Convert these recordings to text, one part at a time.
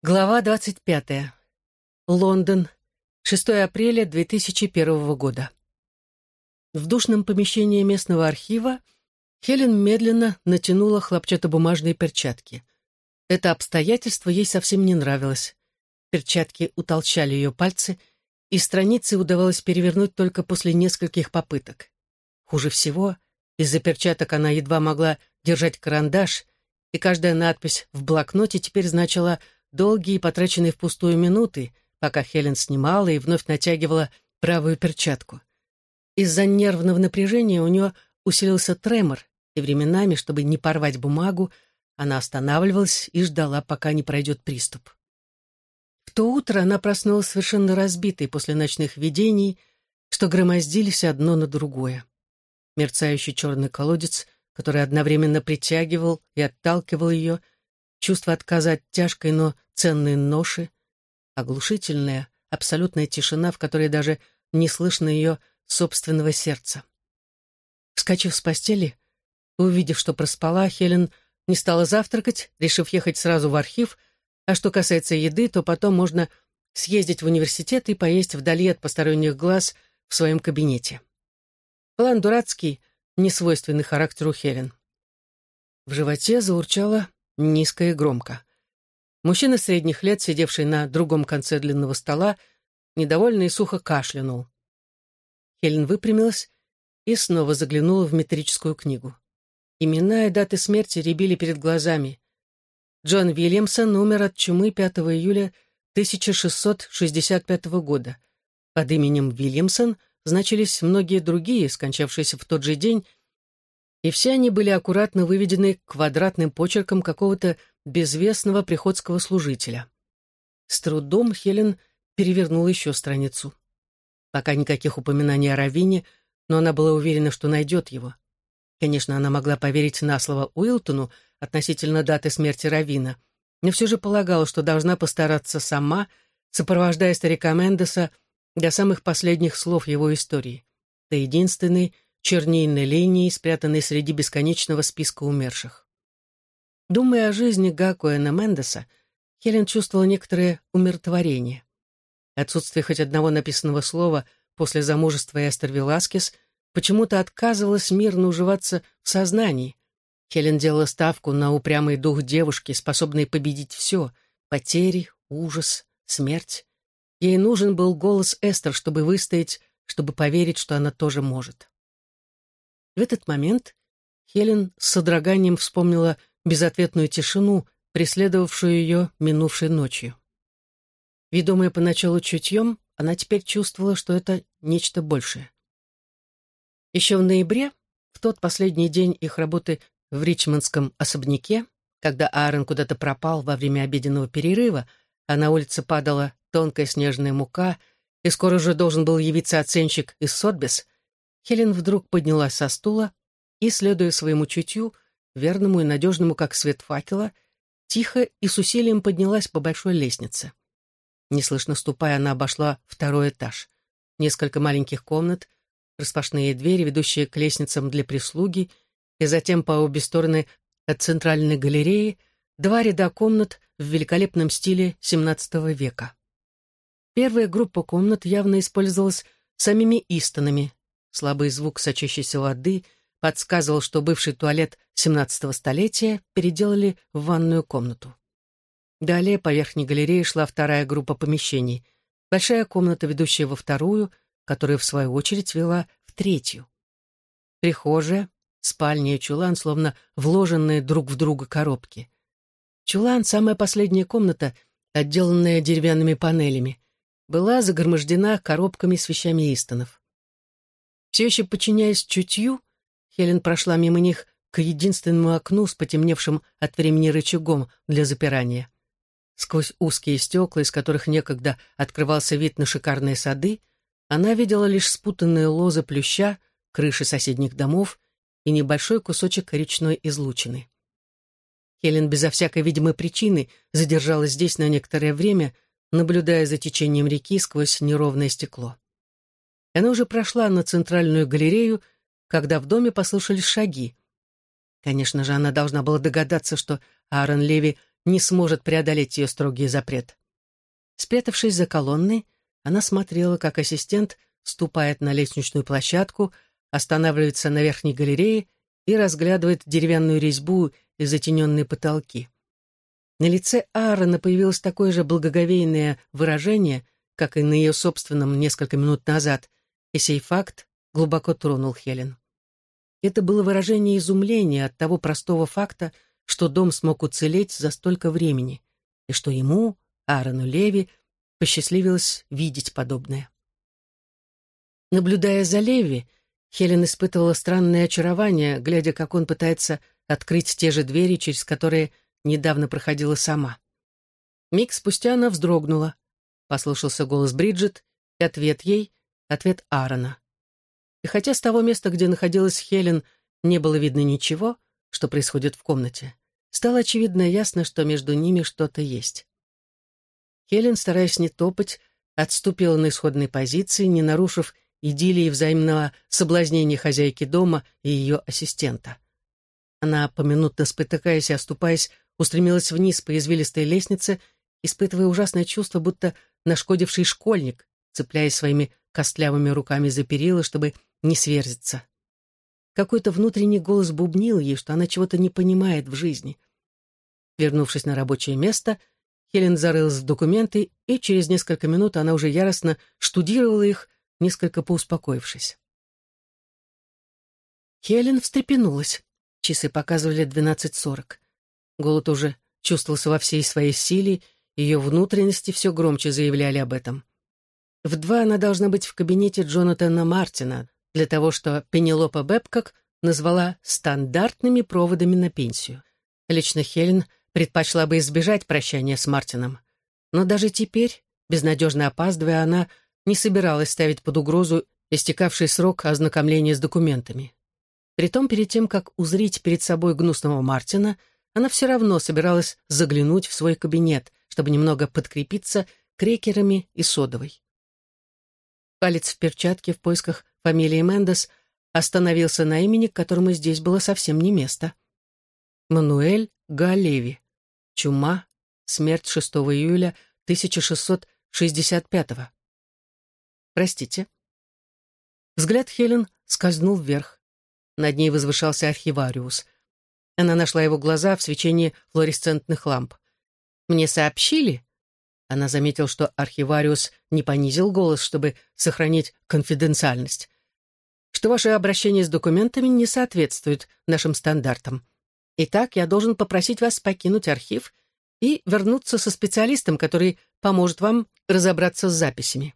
Глава 25. Лондон. 6 апреля 2001 года. В душном помещении местного архива Хелен медленно натянула хлопчатобумажные перчатки. Это обстоятельство ей совсем не нравилось. Перчатки утолщали ее пальцы, и страницы удавалось перевернуть только после нескольких попыток. Хуже всего, из-за перчаток она едва могла держать карандаш, и каждая надпись в блокноте теперь значила «Связь» долгие потраченные впустую минуты, пока Хелен снимала и вновь натягивала правую перчатку. Из-за нервного напряжения у нее усилился тремор, и временами, чтобы не порвать бумагу, она останавливалась и ждала, пока не пройдет приступ. В то утро она проснулась совершенно разбитой после ночных видений, что громоздились одно на другое. Мерцающий черный колодец, который одновременно притягивал и отталкивал ее — чувство отказа от тяжкой, но ценной ноши, оглушительная, абсолютная тишина, в которой даже не слышно ее собственного сердца. Вскочив с постели, увидев, что проспала, Хелен не стала завтракать, решив ехать сразу в архив, а что касается еды, то потом можно съездить в университет и поесть вдали от посторонних глаз в своем кабинете. План дурацкий, несвойственный характеру Хелен. В животе заурчало низко и громко. Мужчина средних лет, сидевший на другом конце длинного стола, недовольно и сухо кашлянул. Хелен выпрямилась и снова заглянула в метрическую книгу. Имена и даты смерти рябили перед глазами. Джон Вильямсон умер от чумы 5 июля 1665 года. Под именем Вильямсон значились многие другие, скончавшиеся в тот же день и все они были аккуратно выведены квадратным почерком какого-то безвестного приходского служителя. С трудом Хелен перевернула еще страницу. Пока никаких упоминаний о Равине, но она была уверена, что найдет его. Конечно, она могла поверить на слово Уилтону относительно даты смерти Равина, но все же полагала, что должна постараться сама, сопровождая старика Мендеса до самых последних слов его истории. До единственной, чернильной линией, спрятанной среди бесконечного списка умерших. Думая о жизни Гакуэна Мендеса, Хелен чувствовала некоторое умиротворение. Отсутствие хоть одного написанного слова после замужества Эстер Веласкес почему-то отказывалось мирно уживаться в сознании. Хелен делала ставку на упрямый дух девушки, способной победить все — потери, ужас, смерть. Ей нужен был голос Эстер, чтобы выстоять, чтобы поверить, что она тоже может. В этот момент Хелен с содроганием вспомнила безответную тишину, преследовавшую ее минувшей ночью. Ведомая поначалу чутьем, она теперь чувствовала, что это нечто большее. Еще в ноябре, в тот последний день их работы в Ричмондском особняке, когда Аарон куда-то пропал во время обеденного перерыва, а на улице падала тонкая снежная мука, и скоро уже должен был явиться оценщик из Сотбис — Хелен вдруг поднялась со стула и, следуя своему чутью, верному и надежному, как свет факела, тихо и с усилием поднялась по большой лестнице. Неслышно ступая, она обошла второй этаж. Несколько маленьких комнат, распашные двери, ведущие к лестницам для прислуги, и затем по обе стороны от центральной галереи два ряда комнат в великолепном стиле XVII века. Первая группа комнат явно использовалась самими Истонами, Слабый звук сочащейся воды подсказывал, что бывший туалет XVII столетия переделали в ванную комнату. Далее по верхней галерее шла вторая группа помещений. Большая комната, ведущая во вторую, которая, в свою очередь, вела в третью. Прихожая, спальня и чулан, словно вложенные друг в друга коробки. Чулан, самая последняя комната, отделанная деревянными панелями, была загромождена коробками с вещами Истонов. Все еще подчиняясь чутью, Хелен прошла мимо них к единственному окну с потемневшим от времени рычагом для запирания. Сквозь узкие стекла, из которых некогда открывался вид на шикарные сады, она видела лишь спутанные лозы плюща, крыши соседних домов и небольшой кусочек речной излучины. Хелен безо всякой видимой причины задержалась здесь на некоторое время, наблюдая за течением реки сквозь неровное стекло. Она уже прошла на центральную галерею, когда в доме послышались шаги. Конечно же, она должна была догадаться, что Аарон Леви не сможет преодолеть ее строгий запрет. Спрятавшись за колонной, она смотрела, как ассистент ступает на лестничную площадку, останавливается на верхней галерее и разглядывает деревянную резьбу и затененные потолки. На лице Аарона появилось такое же благоговейное выражение, как и на ее собственном несколько минут назад, и сей факт глубоко тронул Хелен. Это было выражение изумления от того простого факта, что дом смог уцелеть за столько времени, и что ему, Аарону Леви, посчастливилось видеть подобное. Наблюдая за Леви, Хелен испытывала странное очарование, глядя, как он пытается открыть те же двери, через которые недавно проходила сама. Миг спустя она вздрогнула. Послышался голос Бриджит, и ответ ей — ответ Аарона. И хотя с того места, где находилась Хелен, не было видно ничего, что происходит в комнате, стало очевидно ясно, что между ними что-то есть. Хелен, стараясь не топать, отступила на исходной позиции, не нарушив идиллии взаимного соблазнения хозяйки дома и ее ассистента. Она, поминутно спотыкаясь и оступаясь, устремилась вниз по извилистой лестнице, испытывая ужасное чувство, будто нашкодивший школьник, цепляясь своими костлявыми руками за перила, чтобы не сверзиться. Какой-то внутренний голос бубнил ей, что она чего-то не понимает в жизни. Вернувшись на рабочее место, Хелен зарылась в документы, и через несколько минут она уже яростно штудировала их, несколько поуспокоившись. Хелен встрепенулась. Часы показывали двенадцать сорок. Голод уже чувствовался во всей своей силе, ее внутренности все громче заявляли об этом. В два она должна быть в кабинете Джонатана Мартина для того, что Пенелопа Бэбкок назвала стандартными проводами на пенсию. Лично Хелен предпочла бы избежать прощания с Мартином. Но даже теперь, безнадежно опаздывая, она не собиралась ставить под угрозу истекавший срок ознакомления с документами. Притом, перед тем, как узрить перед собой гнусного Мартина, она все равно собиралась заглянуть в свой кабинет, чтобы немного подкрепиться крекерами и содовой. Палец в перчатке в поисках фамилии Мендес остановился на имени, которому здесь было совсем не место. Мануэль Галеви. Чума. Смерть 6 июля 1665 -го. Простите. Взгляд Хелен скользнул вверх. Над ней возвышался архивариус. Она нашла его глаза в свечении флуоресцентных ламп. «Мне сообщили?» Она заметила, что архивариус не понизил голос, чтобы сохранить конфиденциальность. «Что ваше обращение с документами не соответствует нашим стандартам. Итак, я должен попросить вас покинуть архив и вернуться со специалистом, который поможет вам разобраться с записями».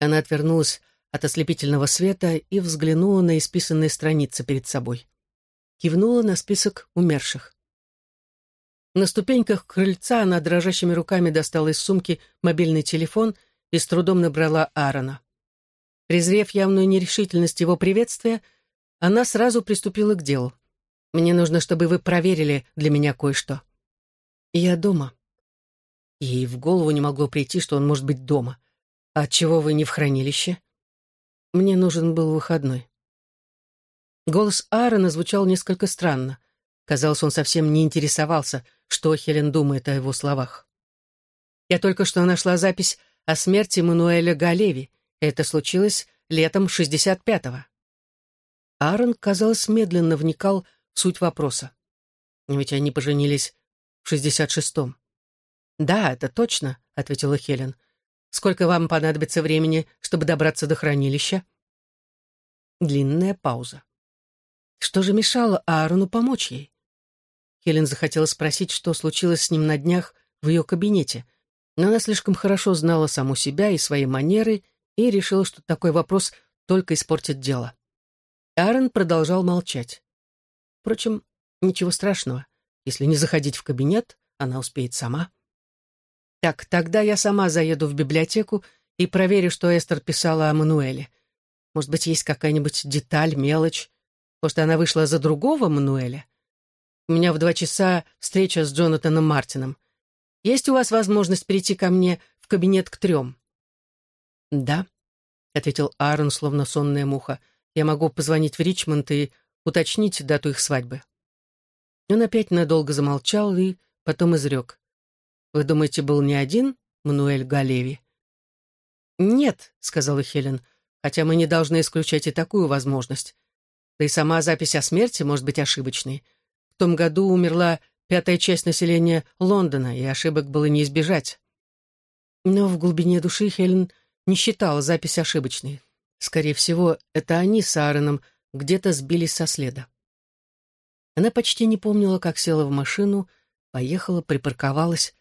Она отвернулась от ослепительного света и взглянула на исписанные страницы перед собой. Кивнула на список умерших. На ступеньках крыльца она дрожащими руками достала из сумки мобильный телефон и с трудом набрала Аарона. Презрев явную нерешительность его приветствия, она сразу приступила к делу. «Мне нужно, чтобы вы проверили для меня кое-что». «Я дома». Ей в голову не могло прийти, что он может быть дома. «Отчего вы не в хранилище?» «Мне нужен был выходной». Голос Аарона звучал несколько странно. Казалось, он совсем не интересовался, что Хелен думает о его словах. «Я только что нашла запись о смерти Мануэля Галеви. Это случилось летом 65-го». Аарон, казалось, медленно вникал в суть вопроса. Ведь они поженились в 66-м. «Да, это точно», — ответила Хелен. Сколько вам понадобится времени, чтобы добраться до хранилища?» Длинная пауза. Что же мешало Аарону помочь ей? Хелен захотела спросить, что случилось с ним на днях в ее кабинете, но она слишком хорошо знала саму себя и свои манеры и решила, что такой вопрос только испортит дело. Аарон продолжал молчать. Впрочем, ничего страшного. Если не заходить в кабинет, она успеет сама. Так, тогда я сама заеду в библиотеку и проверю, что Эстер писала о Мануэле. Может быть, есть какая-нибудь деталь, мелочь. Может, она вышла за другого Мануэля? У меня в два часа встреча с Джонатаном Мартином. Есть у вас возможность прийти ко мне в кабинет к трем?» «Да», — ответил Аарон, словно сонная муха. «Я могу позвонить в Ричмонд и уточнить дату их свадьбы». Он опять надолго замолчал и потом изрек. «Вы думаете, был не один Мануэль Галеви?» «Нет», — сказала Хелен, «хотя мы не должны исключать и такую возможность. Да и сама запись о смерти может быть ошибочной. В том году умерла пятая часть населения Лондона, и ошибок было не избежать». Но в глубине души Хелен не считала запись ошибочной. Скорее всего, это они с Аароном где-то сбились со следа. Она почти не помнила, как села в машину, поехала, припарковалась.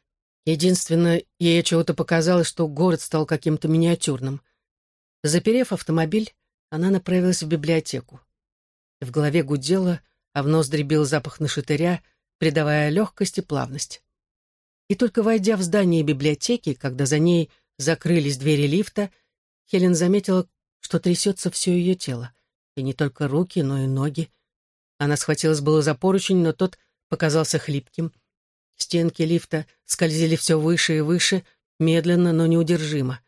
Единственное, ей чего-то показалось, что город стал каким-то миниатюрным. Заперев автомобиль, она направилась в библиотеку. В голове гудело, а в нос дребил запах нашатыря, придавая легкость и плавность. И только войдя в здание библиотеки, когда за ней закрылись двери лифта, Хелен заметила, что трясется все ее тело. И не только руки, но и ноги. Она схватилась было за поручень, но тот показался хлипким. Стенки лифта скользили все выше и выше, медленно, но неудержимо.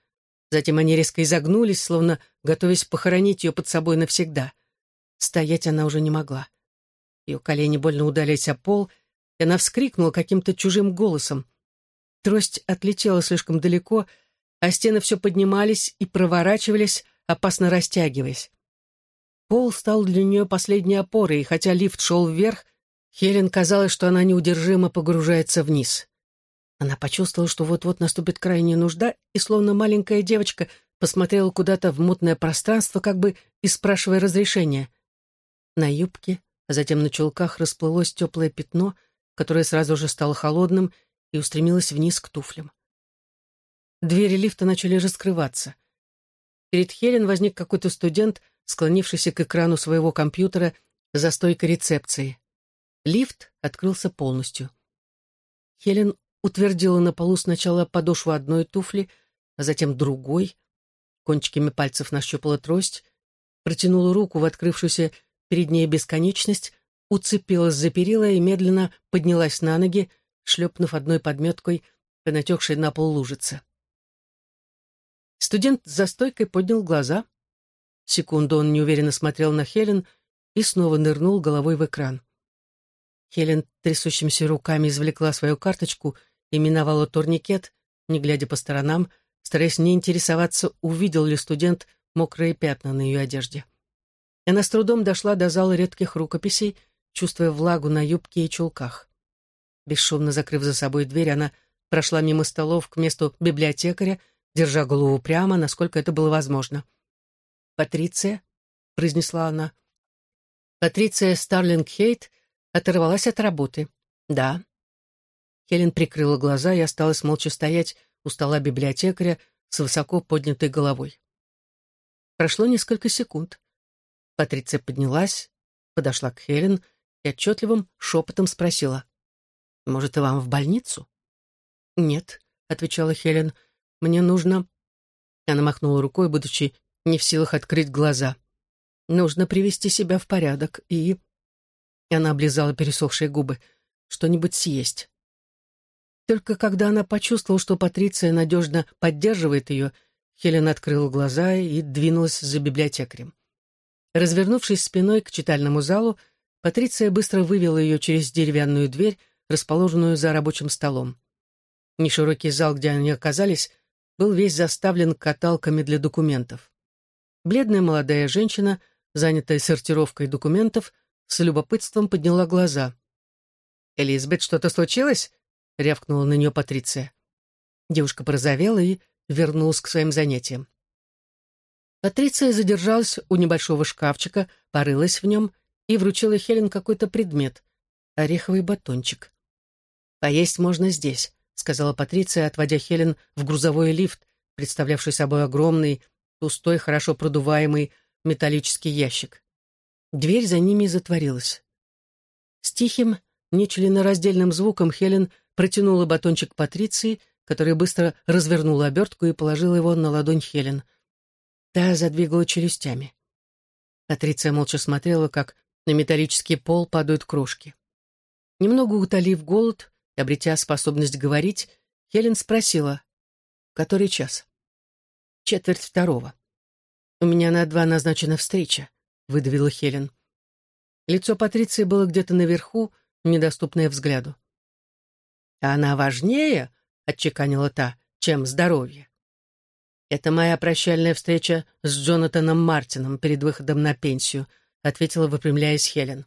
Затем они резко изогнулись, словно готовясь похоронить ее под собой навсегда. Стоять она уже не могла. Ее колени больно удались о пол, и она вскрикнула каким-то чужим голосом. Трость отлетела слишком далеко, а стены все поднимались и проворачивались, опасно растягиваясь. Пол стал для нее последней опорой, и хотя лифт шел вверх, Хелен казалось, что она неудержимо погружается вниз. Она почувствовала, что вот-вот наступит крайняя нужда, и словно маленькая девочка посмотрела куда-то в мутное пространство, как бы и спрашивая разрешения. На юбке, затем на чулках расплылось теплое пятно, которое сразу же стало холодным и устремилось вниз к туфлям. Двери лифта начали раскрываться. Перед Хелен возник какой-то студент, склонившийся к экрану своего компьютера за стойкой рецепции. Лифт открылся полностью. Хелен утвердила на полу сначала подошву одной туфли, а затем другой, кончиками пальцев нащупала трость, протянула руку в открывшуюся перед ней бесконечность, уцепилась за перила и медленно поднялась на ноги, шлепнув одной подметкой по натекшей на пол лужице. Студент за стойкой поднял глаза. Секунду он неуверенно смотрел на Хелен и снова нырнул головой в экран. Хелен трясущимися руками извлекла свою карточку и миновала турникет, не глядя по сторонам, стараясь не интересоваться, увидел ли студент мокрые пятна на ее одежде. Она с трудом дошла до зала редких рукописей, чувствуя влагу на юбке и чулках. Бесшумно закрыв за собой дверь, она прошла мимо столов к месту библиотекаря, держа голову прямо, насколько это было возможно. «Патриция», — произнесла она. Патриция Старлинг-Хейт оторвалась от работы. «Да». Хелен прикрыла глаза и осталась молча стоять у стола библиотекаря с высоко поднятой головой. Прошло несколько секунд. Патриция поднялась, подошла к Хелен и отчетливым шепотом спросила. «Может, и вам в больницу?» «Нет», — отвечала Хелен, — «мне нужно...» Она махнула рукой, будучи не в силах открыть глаза. «Нужно привести себя в порядок и...» Она облизала пересохшие губы. «Что-нибудь съесть». Только когда она почувствовала, что Патриция надежно поддерживает ее, Хелен открыла глаза и двинулась за библиотекарем. Развернувшись спиной к читальному залу, Патриция быстро вывела ее через деревянную дверь, расположенную за рабочим столом. Неширокий зал, где они оказались, был весь заставлен каталками для документов. Бледная молодая женщина, занятая сортировкой документов, с любопытством подняла глаза. «Элизабет, что-то случилось?» — рявкнула на нее Патриция. Девушка порозовела и вернулась к своим занятиям. Патриция задержалась у небольшого шкафчика, порылась в нем и вручила Хелен какой-то предмет — ореховый батончик. «Поесть можно здесь», — сказала Патриция, отводя Хелен в грузовой лифт, представлявший собой огромный, пустой, хорошо продуваемый металлический ящик. Дверь за ними затворилась. С тихим, нечленораздельным звуком Хелен протянула батончик Патриции, которая быстро развернула обертку и положила его на ладонь Хелен — Та задвигала челюстями. Патриция молча смотрела, как на металлический пол падают крошки. Немного утолив голод и обретя способность говорить, Хелен спросила, «Который час?» «Четверть второго». «У меня на два назначена встреча», — выдавила Хелен. Лицо Патриции было где-то наверху, недоступное взгляду. Она важнее, — отчеканила та, — чем здоровье. «Это моя прощальная встреча с Джонатаном Мартином перед выходом на пенсию», — ответила, выпрямляясь Хелен.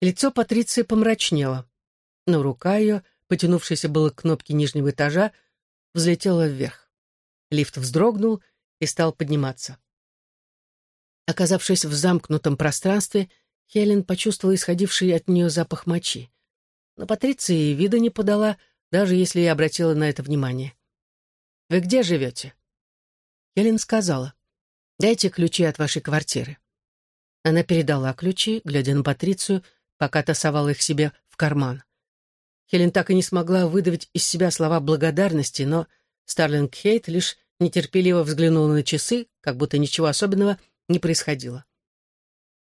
Лицо Патриции помрачнело, но рука ее, потянувшаяся было к кнопке нижнего этажа, взлетела вверх. Лифт вздрогнул и стал подниматься. Оказавшись в замкнутом пространстве, Хелен почувствовала исходивший от нее запах мочи. Но Патриция и вида не подала, даже если и обратила на это внимание. «Вы где живете?» Хелен сказала, «Дайте ключи от вашей квартиры». Она передала ключи, глядя на Патрицию, пока тасовала их себе в карман. Хелен так и не смогла выдавить из себя слова благодарности, но Старлинг Хейт лишь нетерпеливо взглянула на часы, как будто ничего особенного не происходило.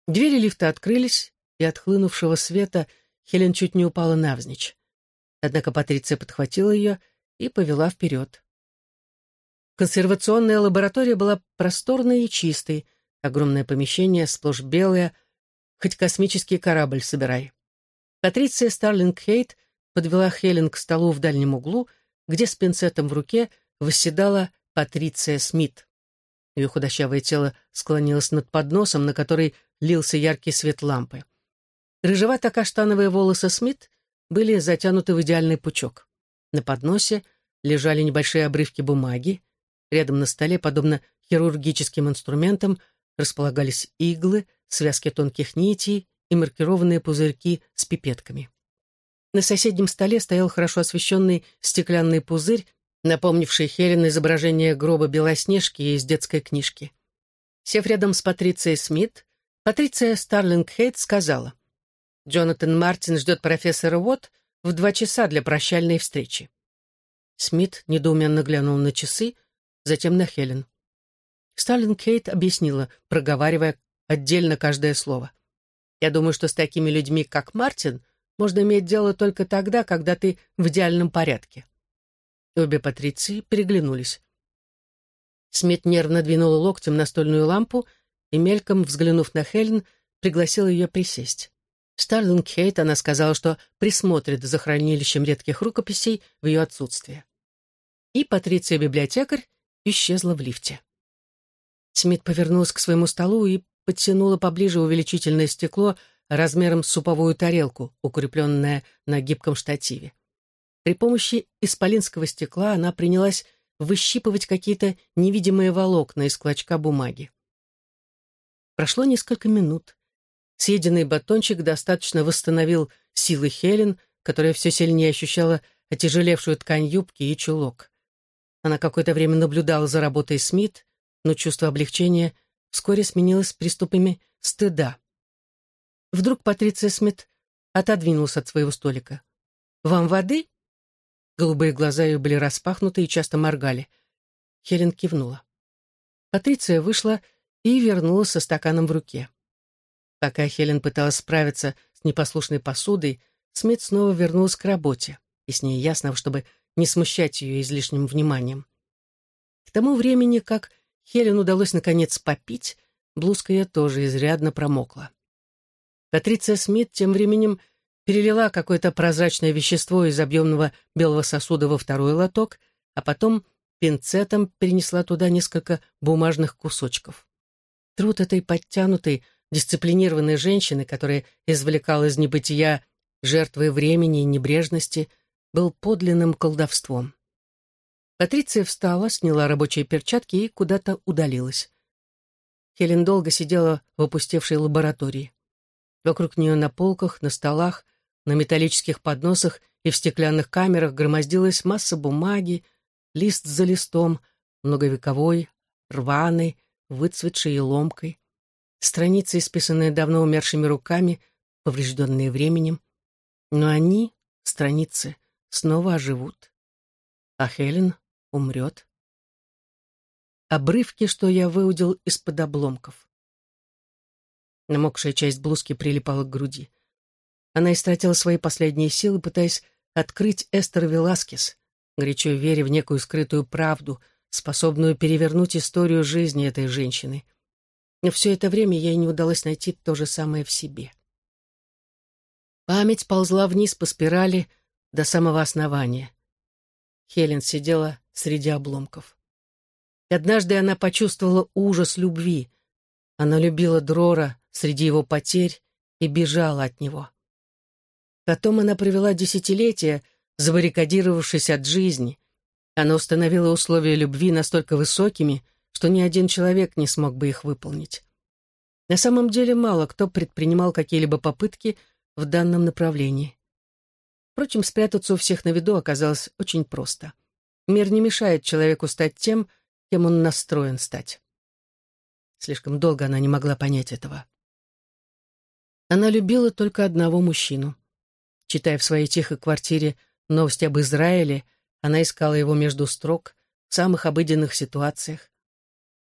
Двери лифта открылись, и от хлынувшего света Хелен чуть не упала навзничь. Однако Патриция подхватила ее и повела вперед. Консервационная лаборатория была просторной и чистой, огромное помещение, сплошь белое, хоть космический корабль собирай. Патриция Старлинг Хейт подвела Хелен к столу в дальнем углу, где с пинцетом в руке восседала Патриция Смит. Ее худощавое тело склонилось над подносом, на который лился яркий свет лампы. Рыжевато-каштановые волосы Смит были затянуты в идеальный пучок. На подносе лежали небольшие обрывки бумаги. Рядом на столе, подобно хирургическим инструментам, располагались иглы, связки тонких нитей и маркированные пузырьки с пипетками. На соседнем столе стоял хорошо освещенный стеклянный пузырь, напомнивший Хелен изображение гроба Белоснежки из детской книжки. Сев рядом с Патрицией Смит, Патриция Старлинг-Хейт сказала, «Джонатан Мартин ждет профессора Уотт в два часа для прощальной встречи». Смит недоуменно глянул на часы, затем на Хелен. Старлинг-Хейт объяснила, проговаривая отдельно каждое слово. «Я думаю, что с такими людьми, как Мартин, можно иметь дело только тогда, когда ты в идеальном порядке. обе патриции переглянулись. Смит нервно двинула локтем настольную лампу и, мельком взглянув на Хелен, пригласила ее присесть. Старлинг Хейт она сказала, что присмотрит за хранилищем редких рукописей в ее отсутствие. И Патриция-библиотекарь исчезла в лифте. Смит повернулась к своему столу и подтянула поближе увеличительное стекло, размером с суповую тарелку, укрепленная на гибком штативе. При помощи исполинского стекла она принялась выщипывать какие-то невидимые волокна из клочка бумаги. Прошло несколько минут. Съеденный батончик достаточно восстановил силы Хелен, которая все сильнее ощущала отяжелевшую ткань юбки и чулок. Она какое-то время наблюдала за работой Смит, но чувство облегчения вскоре сменилось приступами стыда. Вдруг Патриция Смит отодвинулась от своего столика. «Вам воды?» Голубые глаза ее были распахнуты и часто моргали. Хелен кивнула. Патриция вышла и вернулась со стаканом в руке. Пока Хелен пыталась справиться с непослушной посудой, Смит снова вернулась к работе, и с ней ясно, чтобы не смущать ее излишним вниманием. К тому времени, как Хелен удалось наконец попить, блузка ее тоже изрядно промокла. Патриция Смит тем временем перелила какое-то прозрачное вещество из объемного белого сосуда во второй лоток, а потом пинцетом перенесла туда несколько бумажных кусочков. Труд этой подтянутой, дисциплинированной женщины, которая извлекала из небытия жертвы времени и небрежности, был подлинным колдовством. Патриция встала, сняла рабочие перчатки и куда-то удалилась. Хелен долго сидела в опустевшей лаборатории. Вокруг нее на полках, на столах, на металлических подносах и в стеклянных камерах громоздилась масса бумаги, лист за листом, многовековой, рваный, выцветшей и ломкой, страницы, исписанные давно умершими руками, поврежденные временем. Но они, страницы, снова оживут. А Хелен умрет. Обрывки, что я выудил из-под обломков. Намокшая часть блузки прилипала к груди. Она истратила свои последние силы, пытаясь открыть Эстер Веласкес, горячо веря в некую скрытую правду, способную перевернуть историю жизни этой женщины. Но все это время ей не удалось найти то же самое в себе. Память ползла вниз по спирали, до самого основания. Хелен сидела среди обломков. И однажды она почувствовала ужас любви. Она любила Дрора среди его потерь и бежала от него. Потом она провела десятилетия, забаррикадировавшись от жизни. Она установила условия любви настолько высокими, что ни один человек не смог бы их выполнить. На самом деле мало кто предпринимал какие-либо попытки в данном направлении. Впрочем, спрятаться у всех на виду оказалось очень просто. Мир не мешает человеку стать тем, кем он настроен стать. Слишком долго она не могла понять этого. Она любила только одного мужчину. Читая в своей тихой квартире новости об Израиле, она искала его между строк, в самых обыденных ситуациях.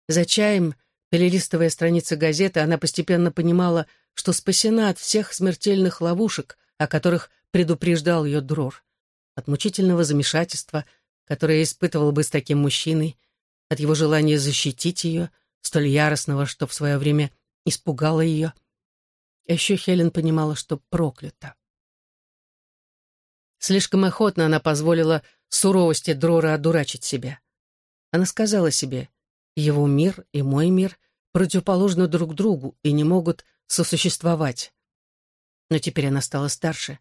За чаем, перелистывая страницы газеты, она постепенно понимала, что спасена от всех смертельных ловушек, о которых предупреждал ее Дрор. От мучительного замешательства, которое испытывал бы с таким мужчиной, от его желания защитить ее, столь яростного, что в свое время испугало ее. А еще Хелен понимала, что проклята. Слишком охотно она позволила суровости Дрора одурачить себя. Она сказала себе, его мир и мой мир противоположны друг другу и не могут сосуществовать. Но теперь она стала старше,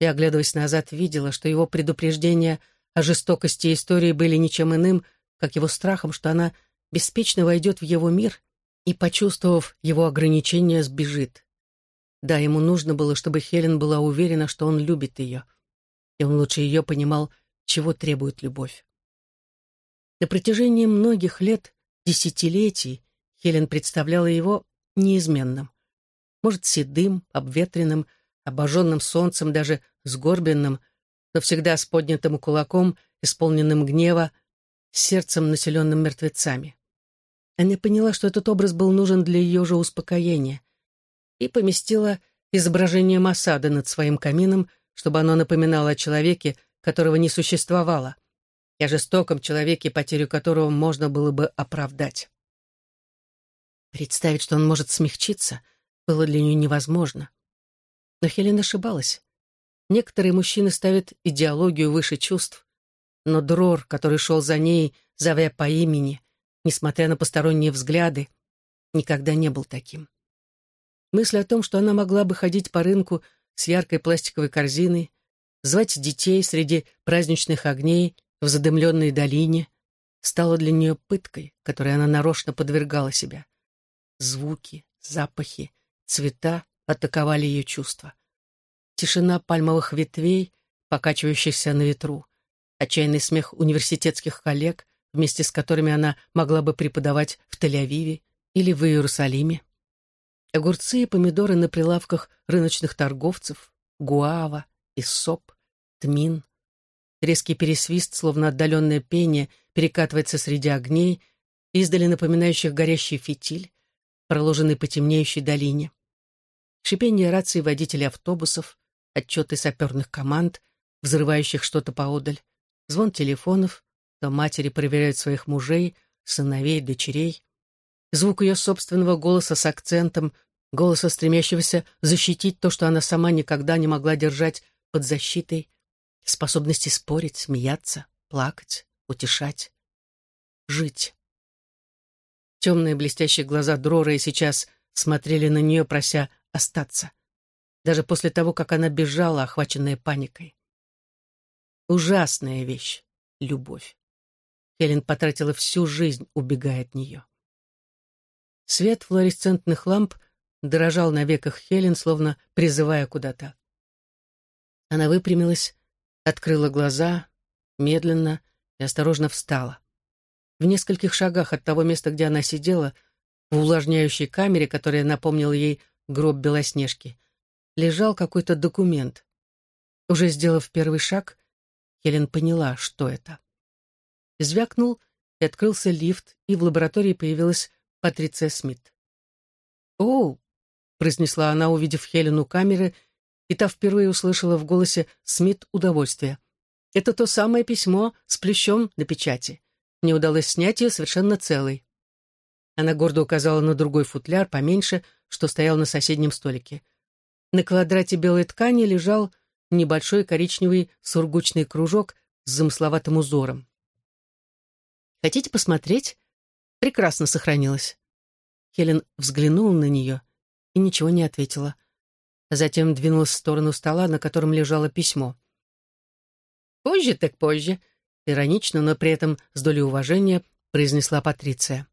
и, оглядываясь назад, видела, что его предупреждения о жестокости истории были ничем иным, как его страхом, что она беспечно войдет в его мир и, почувствовав его ограничения, сбежит. Да, ему нужно было, чтобы Хелен была уверена, что он любит ее — и он лучше ее понимал, чего требует любовь. На протяжении многих лет, десятилетий, Хелен представляла его неизменным. Может, седым, обветренным, обожженным солнцем, даже сгорбленным, но всегда с поднятым кулаком, исполненным гнева, сердцем, населенным мертвецами. Она поняла, что этот образ был нужен для ее же успокоения, и поместила изображение Масада над своим камином, чтобы оно напоминало о человеке, которого не существовало, и о жестоком человеке, потерю которого можно было бы оправдать. Представить, что он может смягчиться, было для нее невозможно. Но Хелен ошибалась. Некоторые мужчины ставят идеологию выше чувств, но Дрор, который шел за ней, зовя по имени, несмотря на посторонние взгляды, никогда не был таким. Мысль о том, что она могла бы ходить по рынку с яркой пластиковой корзиной, звать детей среди праздничных огней в задымленной долине, стало для нее пыткой, которой она нарочно подвергала себя. Звуки, запахи, цвета атаковали ее чувства. Тишина пальмовых ветвей, покачивающихся на ветру, отчаянный смех университетских коллег, вместе с которыми она могла бы преподавать в Тель-Авиве или в Иерусалиме огурцы и помидоры на прилавках рыночных торговцев, гуава, иссоп, тмин. Резкий пересвист, словно отдаленное пение, перекатывается среди огней, издали напоминающих горящий фитиль, проложенный по темнеющей долине. Шипение рации водителей автобусов, отчеты саперных команд, взрывающих что-то поодаль, звон телефонов, то матери проверяют своих мужей, сыновей, дочерей, звук ее собственного голоса с акцентом, голоса, стремящегося защитить то, что она сама никогда не могла держать под защитой, способности спорить, смеяться, плакать, утешать, жить. Темные блестящие глаза Дрора и сейчас смотрели на нее, прося остаться, даже после того, как она бежала, охваченная паникой. Ужасная вещь — любовь. Хелен потратила всю жизнь, убегая от нее. Свет флуоресцентных ламп дрожал на веках Хелен, словно призывая куда-то. Она выпрямилась, открыла глаза, медленно и осторожно встала. В нескольких шагах от того места, где она сидела, в увлажняющей камере, которая напомнила ей гроб Белоснежки, лежал какой-то документ. Уже сделав первый шаг, Хелен поняла, что это. Звякнул, и открылся лифт, и в лаборатории появилась Патриция Смит. «О, произнесла она, увидев Хелену камеры, и та впервые услышала в голосе Смит удовольствие. «Это то самое письмо с плющом на печати. Мне удалось снять ее совершенно целой». Она гордо указала на другой футляр, поменьше, что стоял на соседнем столике. На квадрате белой ткани лежал небольшой коричневый сургучный кружок с замысловатым узором. «Хотите посмотреть?» Прекрасно сохранилась. Хелен взглянула на нее и ничего не ответила. Затем двинулась в сторону стола, на котором лежало письмо. «Позже так позже», — иронично, но при этом с долей уважения произнесла Патриция.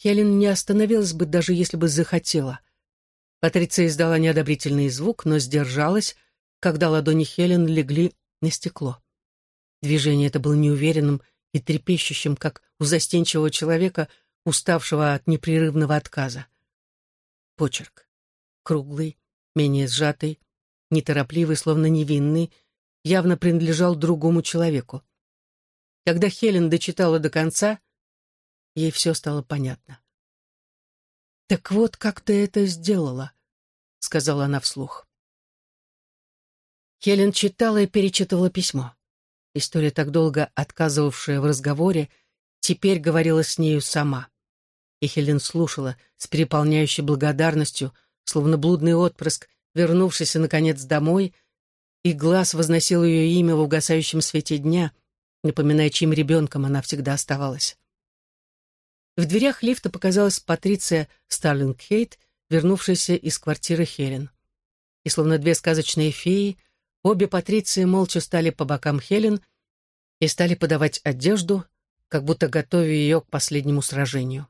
Хелен не остановилась бы, даже если бы захотела. Патриция издала неодобрительный звук, но сдержалась, когда ладони Хелен легли на стекло. Движение это было неуверенным и трепещущим, как у застенчивого человека, уставшего от непрерывного отказа. Почерк. Круглый, менее сжатый, неторопливый, словно невинный, явно принадлежал другому человеку. Когда Хелен дочитала до конца, ей все стало понятно. «Так вот, как ты это сделала», — сказала она вслух. Хелен читала и перечитывала письмо. История, так долго отказывавшая в разговоре, теперь говорила с нею сама. И Хелен слушала с переполняющей благодарностью, словно блудный отпрыск, вернувшийся, наконец, домой, и глаз возносил ее имя в угасающем свете дня, напоминая, чьим ребенком она всегда оставалась. В дверях лифта показалась Патриция Старлинг-Хейт, вернувшаяся из квартиры Хелен. И словно две сказочные феи, обе Патриции молча стали по бокам Хелен и стали подавать одежду, как будто готовя ее к последнему сражению.